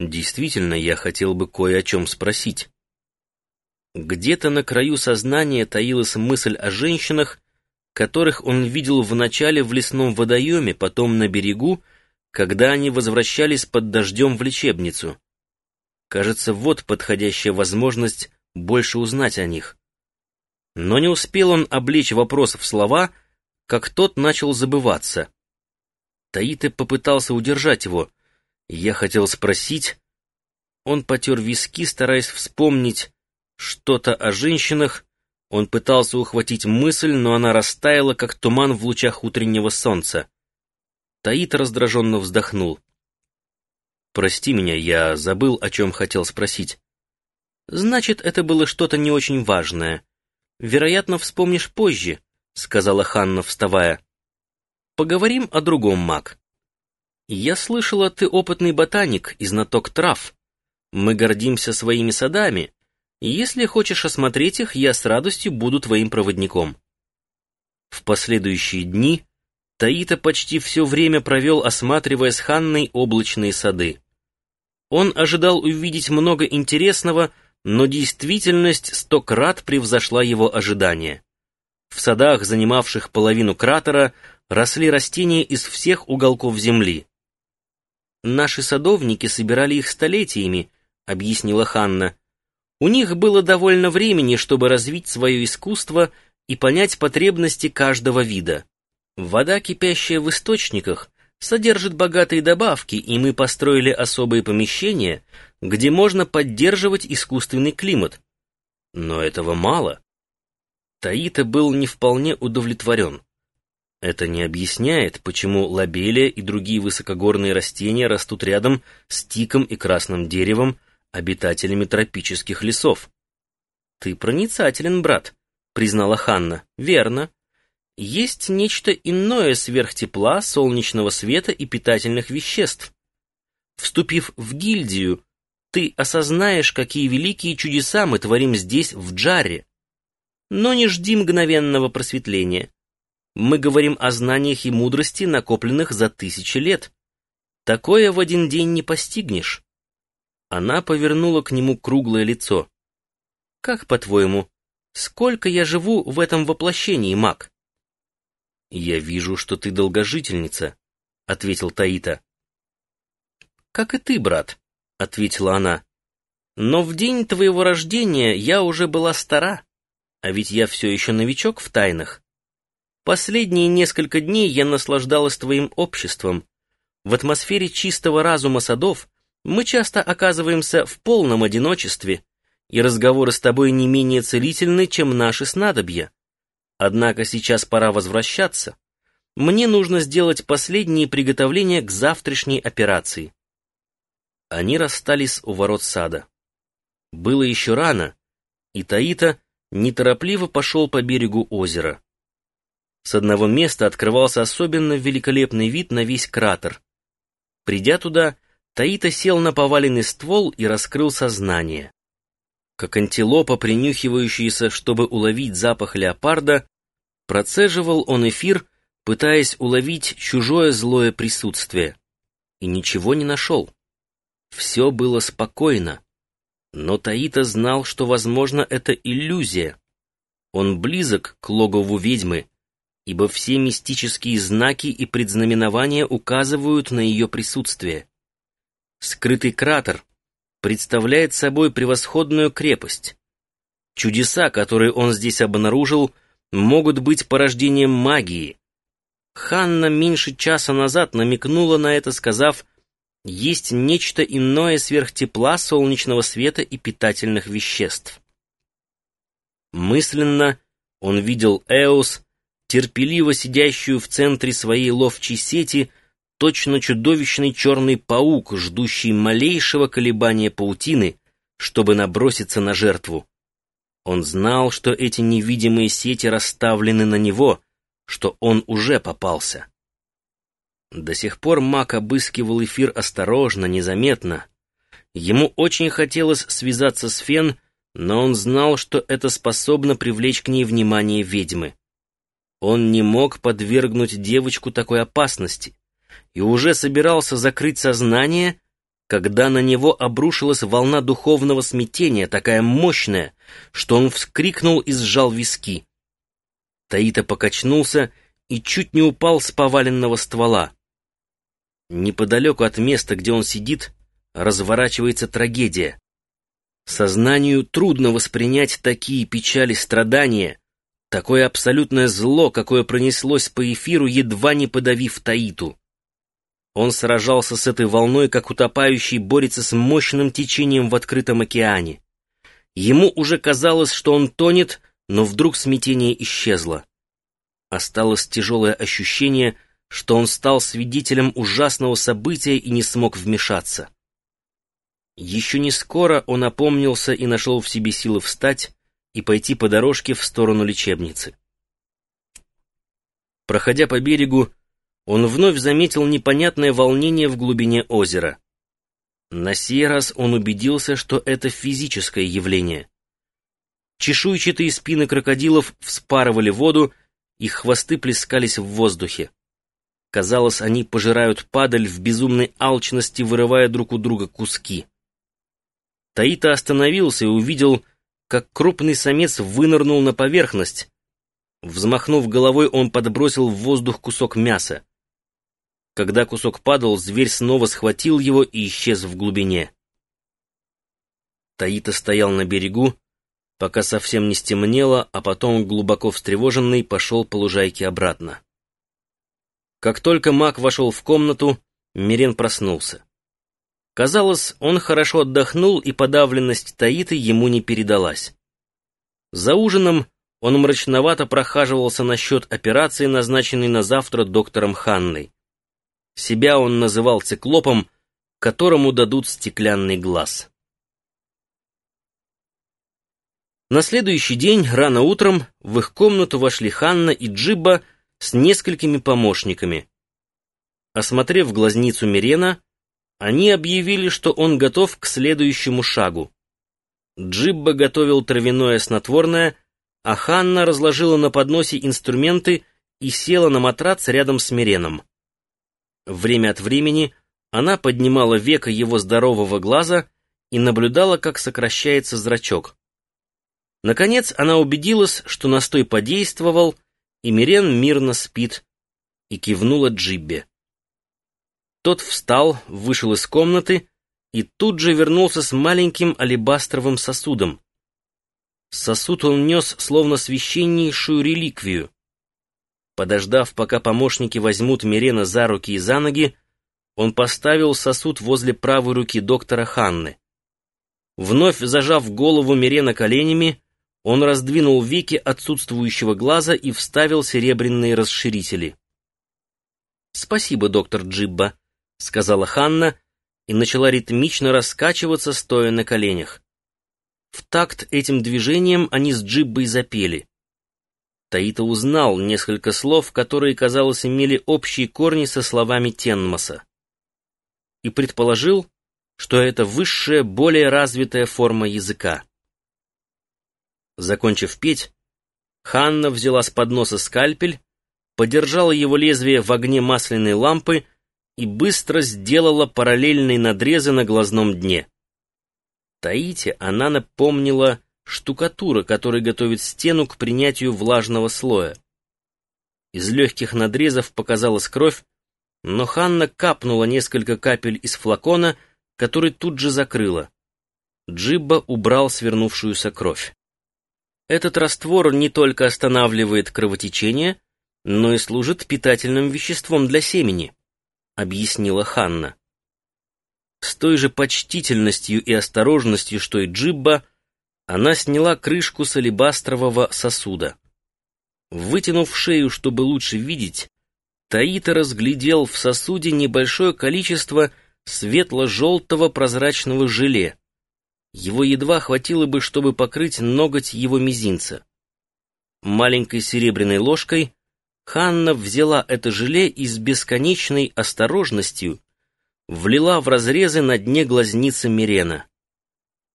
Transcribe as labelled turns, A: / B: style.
A: Действительно, я хотел бы кое о чем спросить. Где-то на краю сознания таилась мысль о женщинах, которых он видел вначале в лесном водоеме, потом на берегу, когда они возвращались под дождем в лечебницу. Кажется, вот подходящая возможность больше узнать о них. Но не успел он облечь вопрос в слова, как тот начал забываться. Таита попытался удержать его. Я хотел спросить... Он потер виски, стараясь вспомнить что-то о женщинах. Он пытался ухватить мысль, но она растаяла, как туман в лучах утреннего солнца. Таит раздраженно вздохнул. «Прости меня, я забыл, о чем хотел спросить». «Значит, это было что-то не очень важное. Вероятно, вспомнишь позже», — сказала Ханна, вставая. «Поговорим о другом, маг. Я слышала, ты опытный ботаник и знаток трав. Мы гордимся своими садами. Если хочешь осмотреть их, я с радостью буду твоим проводником». В последующие дни Таита почти все время провел, осматривая с Ханной облачные сады. Он ожидал увидеть много интересного, но действительность сто крат превзошла его ожидания. В садах, занимавших половину кратера, росли растения из всех уголков земли. «Наши садовники собирали их столетиями», — объяснила Ханна. «У них было довольно времени, чтобы развить свое искусство и понять потребности каждого вида. Вода, кипящая в источниках, содержит богатые добавки, и мы построили особые помещения, где можно поддерживать искусственный климат. Но этого мало. Таита был не вполне удовлетворен. Это не объясняет, почему лобелия и другие высокогорные растения растут рядом с тиком и красным деревом, обитателями тропических лесов. «Ты проницателен, брат», — признала Ханна. «Верно есть нечто иное сверх тепла, солнечного света и питательных веществ. Вступив в гильдию, ты осознаешь, какие великие чудеса мы творим здесь, в Джаре. Но не жди мгновенного просветления. Мы говорим о знаниях и мудрости, накопленных за тысячи лет. Такое в один день не постигнешь. Она повернула к нему круглое лицо. «Как, по-твоему, сколько я живу в этом воплощении, маг?» «Я вижу, что ты долгожительница», — ответил Таита. «Как и ты, брат», — ответила она. «Но в день твоего рождения я уже была стара, а ведь я все еще новичок в тайнах. Последние несколько дней я наслаждалась твоим обществом. В атмосфере чистого разума садов мы часто оказываемся в полном одиночестве, и разговоры с тобой не менее целительны, чем наши снадобья. Однако сейчас пора возвращаться. Мне нужно сделать последние приготовления к завтрашней операции. Они расстались у ворот сада. Было еще рано, и Таита неторопливо пошел по берегу озера. С одного места открывался особенно великолепный вид на весь кратер. Придя туда, Таита сел на поваленный ствол и раскрыл сознание. Как антилопа, принюхивающаяся, чтобы уловить запах леопарда, Процеживал он эфир, пытаясь уловить чужое злое присутствие. И ничего не нашел. Все было спокойно. Но Таита знал, что, возможно, это иллюзия. Он близок к логову ведьмы, ибо все мистические знаки и предзнаменования указывают на ее присутствие. Скрытый кратер представляет собой превосходную крепость. Чудеса, которые он здесь обнаружил, могут быть порождением магии. Ханна меньше часа назад намекнула на это, сказав, есть нечто иное сверх тепла, солнечного света и питательных веществ. Мысленно он видел Эос, терпеливо сидящую в центре своей ловчей сети, точно чудовищный черный паук, ждущий малейшего колебания паутины, чтобы наброситься на жертву. Он знал, что эти невидимые сети расставлены на него, что он уже попался. До сих пор Мак обыскивал эфир осторожно, незаметно. Ему очень хотелось связаться с Фен, но он знал, что это способно привлечь к ней внимание ведьмы. Он не мог подвергнуть девочку такой опасности и уже собирался закрыть сознание, когда на него обрушилась волна духовного смятения, такая мощная, что он вскрикнул и сжал виски. Таита покачнулся и чуть не упал с поваленного ствола. Неподалеку от места, где он сидит, разворачивается трагедия. Сознанию трудно воспринять такие печали страдания, такое абсолютное зло, какое пронеслось по эфиру, едва не подавив Таиту. Он сражался с этой волной, как утопающий борется с мощным течением в открытом океане. Ему уже казалось, что он тонет, но вдруг смятение исчезло. Осталось тяжелое ощущение, что он стал свидетелем ужасного события и не смог вмешаться. Еще не скоро он опомнился и нашел в себе силы встать и пойти по дорожке в сторону лечебницы. Проходя по берегу, он вновь заметил непонятное волнение в глубине озера. На сей раз он убедился, что это физическое явление. Чешуйчатые спины крокодилов вспарывали воду, их хвосты плескались в воздухе. Казалось, они пожирают падаль в безумной алчности, вырывая друг у друга куски. Таита остановился и увидел, как крупный самец вынырнул на поверхность. Взмахнув головой, он подбросил в воздух кусок мяса. Когда кусок падал, зверь снова схватил его и исчез в глубине. Таита стоял на берегу, пока совсем не стемнело, а потом, глубоко встревоженный, пошел по лужайке обратно. Как только маг вошел в комнату, Мирен проснулся. Казалось, он хорошо отдохнул, и подавленность Таиты ему не передалась. За ужином он мрачновато прохаживался насчет операции, назначенной на завтра доктором Ханной. Себя он называл циклопом, которому дадут стеклянный глаз. На следующий день, рано утром, в их комнату вошли Ханна и Джибба с несколькими помощниками. Осмотрев глазницу Мирена, они объявили, что он готов к следующему шагу. Джибба готовил травяное снотворное, а Ханна разложила на подносе инструменты и села на матрац рядом с Миреном. Время от времени она поднимала веко его здорового глаза и наблюдала, как сокращается зрачок. Наконец она убедилась, что настой подействовал, и Мирен мирно спит, и кивнула Джиббе. Тот встал, вышел из комнаты и тут же вернулся с маленьким алебастровым сосудом. Сосуд он нес, словно священнейшую реликвию. Подождав, пока помощники возьмут Мирена за руки и за ноги, он поставил сосуд возле правой руки доктора Ханны. Вновь зажав голову Мирена коленями, он раздвинул веки отсутствующего глаза и вставил серебряные расширители. «Спасибо, доктор Джибба», — сказала Ханна и начала ритмично раскачиваться, стоя на коленях. В такт этим движением они с Джиббой запели. Таита узнал несколько слов, которые, казалось, имели общие корни со словами Тенмаса. И предположил, что это высшая, более развитая форма языка. Закончив петь, Ханна взяла с подноса скальпель, подержала его лезвие в огне масляной лампы и быстро сделала параллельные надрезы на глазном дне. Таите она напомнила штукатура, которая готовит стену к принятию влажного слоя. Из легких надрезов показалась кровь, но Ханна капнула несколько капель из флакона, который тут же закрыла. Джибба убрал свернувшуюся кровь. Этот раствор не только останавливает кровотечение, но и служит питательным веществом для семени объяснила Ханна. С той же почтительностью и осторожностью, что и Джибба, она сняла крышку с алебастрового сосуда. Вытянув шею, чтобы лучше видеть, Таита разглядел в сосуде небольшое количество светло-желтого прозрачного желе. Его едва хватило бы, чтобы покрыть ноготь его мизинца. Маленькой серебряной ложкой Ханна взяла это желе и с бесконечной осторожностью влила в разрезы на дне глазницы Мирена.